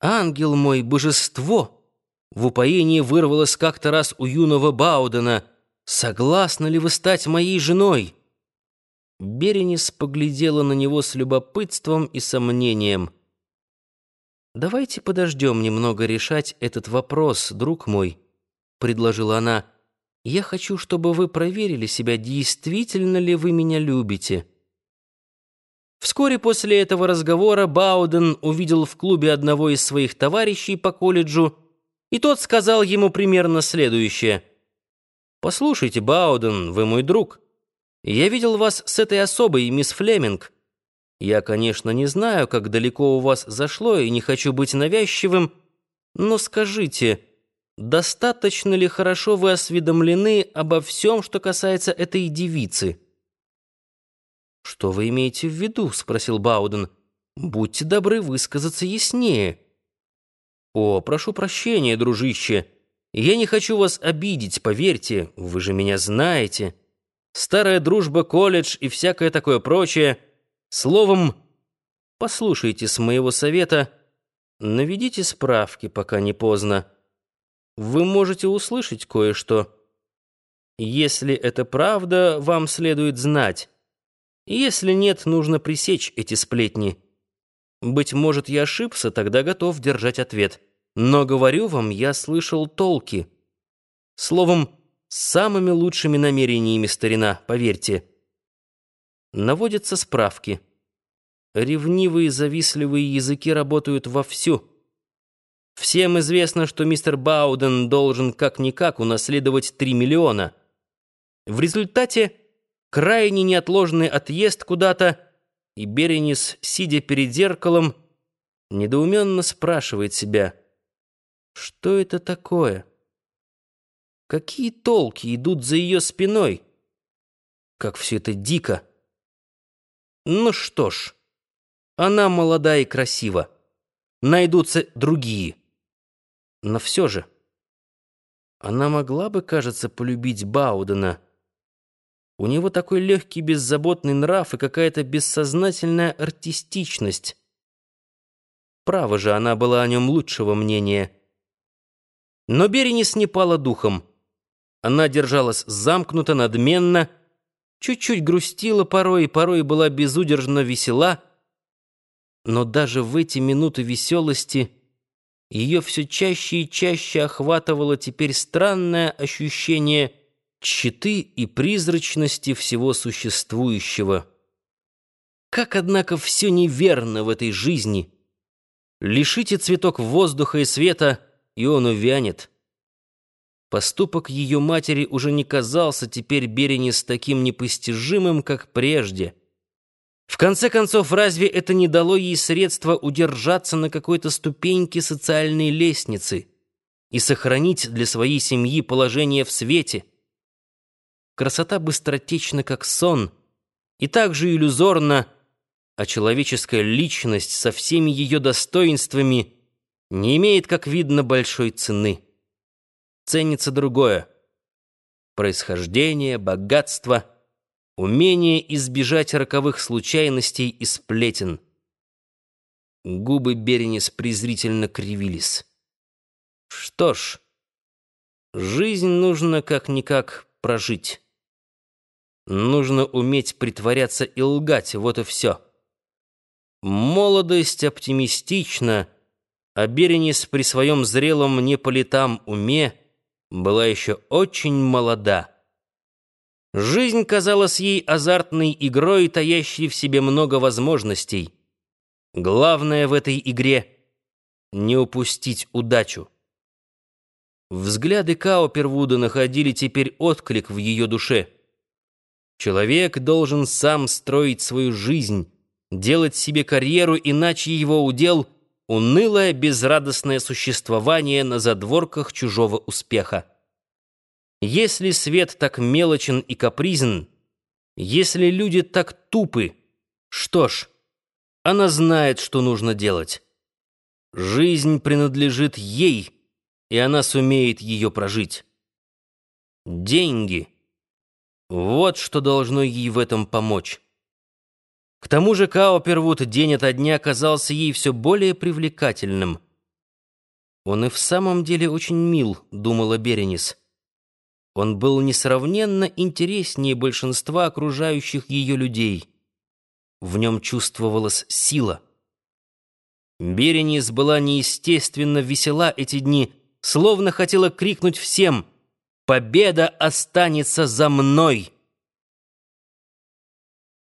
Ангел мой, божество!» В упоении вырвалось как-то раз у юного Баудена. «Согласны ли вы стать моей женой?» Беренис поглядела на него с любопытством и сомнением. «Давайте подождем немного решать этот вопрос, друг мой», — предложила она. «Я хочу, чтобы вы проверили себя, действительно ли вы меня любите». Вскоре после этого разговора Бауден увидел в клубе одного из своих товарищей по колледжу, и тот сказал ему примерно следующее. «Послушайте, Бауден, вы мой друг». Я видел вас с этой особой, мисс Флеминг. Я, конечно, не знаю, как далеко у вас зашло, и не хочу быть навязчивым, но скажите, достаточно ли хорошо вы осведомлены обо всем, что касается этой девицы?» «Что вы имеете в виду?» — спросил Бауден. «Будьте добры высказаться яснее». «О, прошу прощения, дружище. Я не хочу вас обидеть, поверьте, вы же меня знаете» старая дружба, колледж и всякое такое прочее. Словом, послушайте с моего совета, наведите справки, пока не поздно. Вы можете услышать кое-что. Если это правда, вам следует знать. Если нет, нужно пресечь эти сплетни. Быть может, я ошибся, тогда готов держать ответ. Но, говорю вам, я слышал толки. Словом, с самыми лучшими намерениями, старина, поверьте. Наводятся справки. Ревнивые, завистливые языки работают вовсю. Всем известно, что мистер Бауден должен как-никак унаследовать 3 миллиона. В результате крайне неотложный отъезд куда-то, и Беренис, сидя перед зеркалом, недоуменно спрашивает себя, что это такое? Какие толки идут за ее спиной? Как все это дико! Ну что ж, она молода и красива. Найдутся другие. Но все же, она могла бы, кажется, полюбить Баудена. У него такой легкий, беззаботный нрав и какая-то бессознательная артистичность. Право же, она была о нем лучшего мнения. Но Беренис не пала духом. Она держалась замкнуто, надменно, чуть-чуть грустила порой и порой была безудержно весела, но даже в эти минуты веселости ее все чаще и чаще охватывало теперь странное ощущение тщеты и призрачности всего существующего. Как, однако, все неверно в этой жизни. Лишите цветок воздуха и света, и он увянет. Поступок ее матери уже не казался теперь Беренис таким непостижимым, как прежде. В конце концов, разве это не дало ей средства удержаться на какой-то ступеньке социальной лестницы и сохранить для своей семьи положение в свете? Красота быстротечна, как сон, и также иллюзорна, а человеческая личность со всеми ее достоинствами не имеет, как видно, большой цены ценится другое. Происхождение, богатство, умение избежать роковых случайностей и сплетен. Губы Беренис презрительно кривились. Что ж, жизнь нужно как-никак прожить. Нужно уметь притворяться и лгать, вот и все. Молодость оптимистична, а Беренис при своем зрелом не уме была еще очень молода. Жизнь казалась ей азартной игрой, таящей в себе много возможностей. Главное в этой игре — не упустить удачу. Взгляды Каупервуда находили теперь отклик в ее душе. Человек должен сам строить свою жизнь, делать себе карьеру, иначе его удел — унылое, безрадостное существование на задворках чужого успеха. Если свет так мелочен и капризен, если люди так тупы, что ж, она знает, что нужно делать. Жизнь принадлежит ей, и она сумеет ее прожить. Деньги — вот что должно ей в этом помочь. К тому же Каупервуд день ото дня казался ей все более привлекательным — «Он и в самом деле очень мил», — думала Беренис. Он был несравненно интереснее большинства окружающих ее людей. В нем чувствовалась сила. Беренис была неестественно весела эти дни, словно хотела крикнуть всем «Победа останется за мной!»